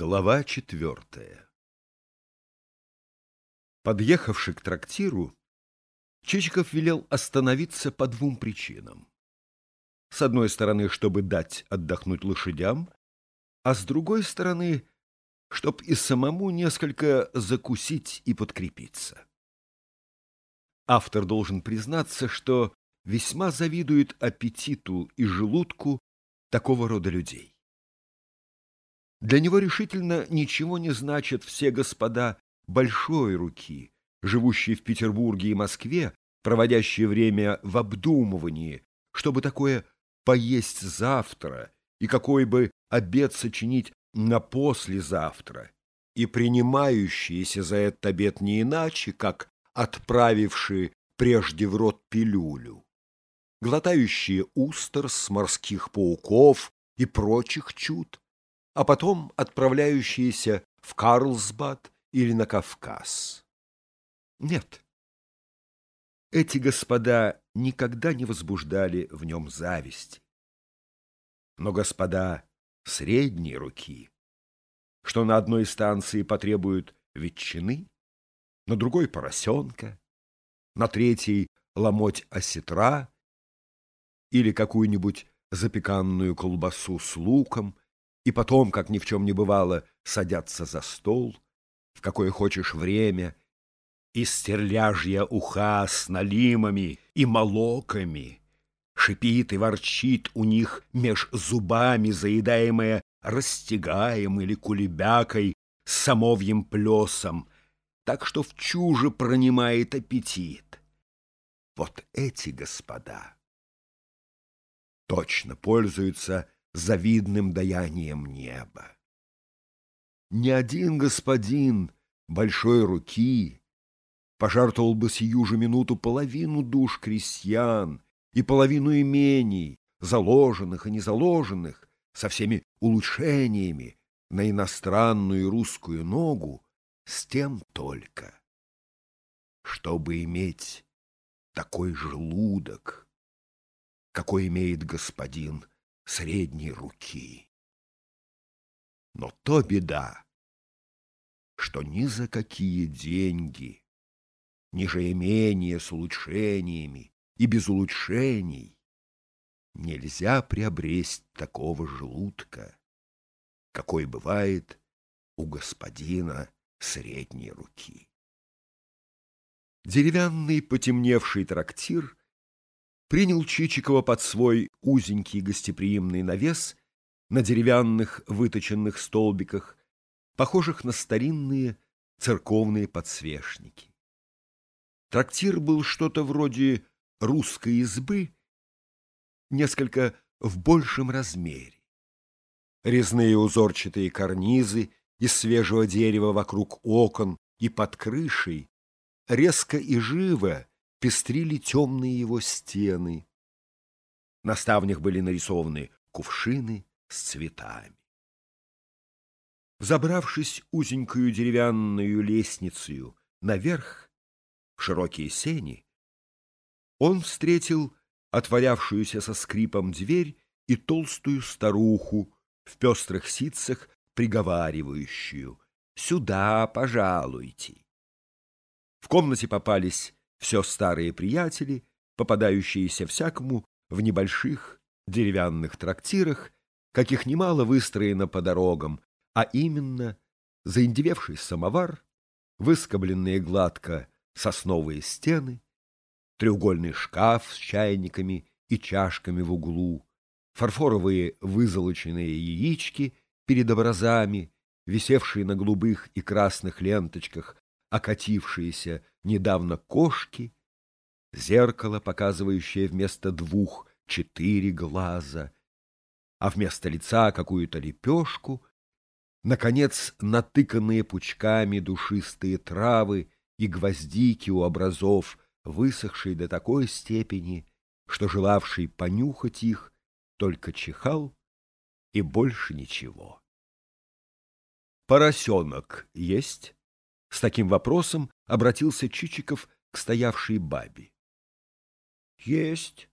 Глава четвертая Подъехавши к трактиру, Чичиков велел остановиться по двум причинам. С одной стороны, чтобы дать отдохнуть лошадям, а с другой стороны, чтоб и самому несколько закусить и подкрепиться. Автор должен признаться, что весьма завидует аппетиту и желудку такого рода людей. Для него решительно ничего не значат все господа большой руки, живущие в Петербурге и Москве, проводящие время в обдумывании, чтобы такое поесть завтра и какой бы обед сочинить на послезавтра, и принимающиеся за этот обед не иначе, как отправившие прежде в рот пилюлю, глотающие устерс, морских пауков и прочих чуд, а потом отправляющиеся в Карлсбад или на Кавказ. Нет, эти господа никогда не возбуждали в нем зависти. Но господа средней руки, что на одной станции потребуют ветчины, на другой — поросенка, на третьей — ломоть осетра или какую-нибудь запеканную колбасу с луком, и потом, как ни в чем не бывало, садятся за стол, в какое хочешь время, и стерляжья уха с налимами и молоками, шипит и ворчит у них меж зубами, заедаемая растягаем или кулебякой с самовьим плесом, так что в чуже пронимает аппетит. Вот эти господа точно пользуются завидным даянием неба. Ни один господин большой руки пожертвовал бы сию же минуту половину душ крестьян и половину имений, заложенных и незаложенных, со всеми улучшениями на иностранную и русскую ногу, с тем только, чтобы иметь такой желудок, какой имеет господин средней руки. Но то беда, что ни за какие деньги, ни же имение с улучшениями и без улучшений нельзя приобресть такого желудка, какой бывает у господина средней руки. Деревянный потемневший трактир принял Чичикова под свой узенький гостеприимный навес на деревянных выточенных столбиках, похожих на старинные церковные подсвечники. Трактир был что-то вроде русской избы, несколько в большем размере. Резные узорчатые карнизы из свежего дерева вокруг окон и под крышей резко и живо пестрили темные его стены. На ставнях были нарисованы кувшины с цветами. Забравшись узенькую деревянную лестницею наверх, в широкие сени, он встретил отворявшуюся со скрипом дверь и толстую старуху в пестрых ситцах, приговаривающую «Сюда, пожалуйте». В комнате попались все старые приятели, попадающиеся всякому в небольших деревянных трактирах, каких немало выстроено по дорогам, а именно заиндевевший самовар, выскобленные гладко сосновые стены, треугольный шкаф с чайниками и чашками в углу, фарфоровые вызолоченные яички перед образами, висевшие на голубых и красных ленточках окатившиеся недавно кошки, зеркало, показывающее вместо двух четыре глаза, а вместо лица какую-то лепешку, наконец, натыканные пучками душистые травы и гвоздики у образов, высохшие до такой степени, что желавший понюхать их только чихал и больше ничего. «Поросенок есть?» С таким вопросом обратился Чичиков к стоявшей бабе. — Есть.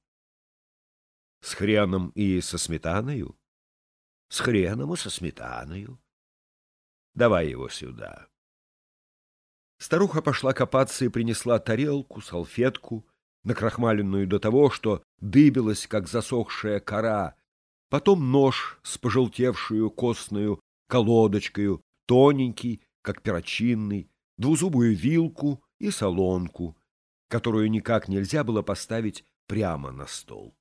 — С хреном и со сметаною? — С хреном и со сметаною. Давай его сюда. Старуха пошла копаться и принесла тарелку, салфетку, накрахмаленную до того, что дыбилась, как засохшая кора, потом нож с пожелтевшую костную колодочкою, тоненький, как перочинный, двузубую вилку и солонку, которую никак нельзя было поставить прямо на стол.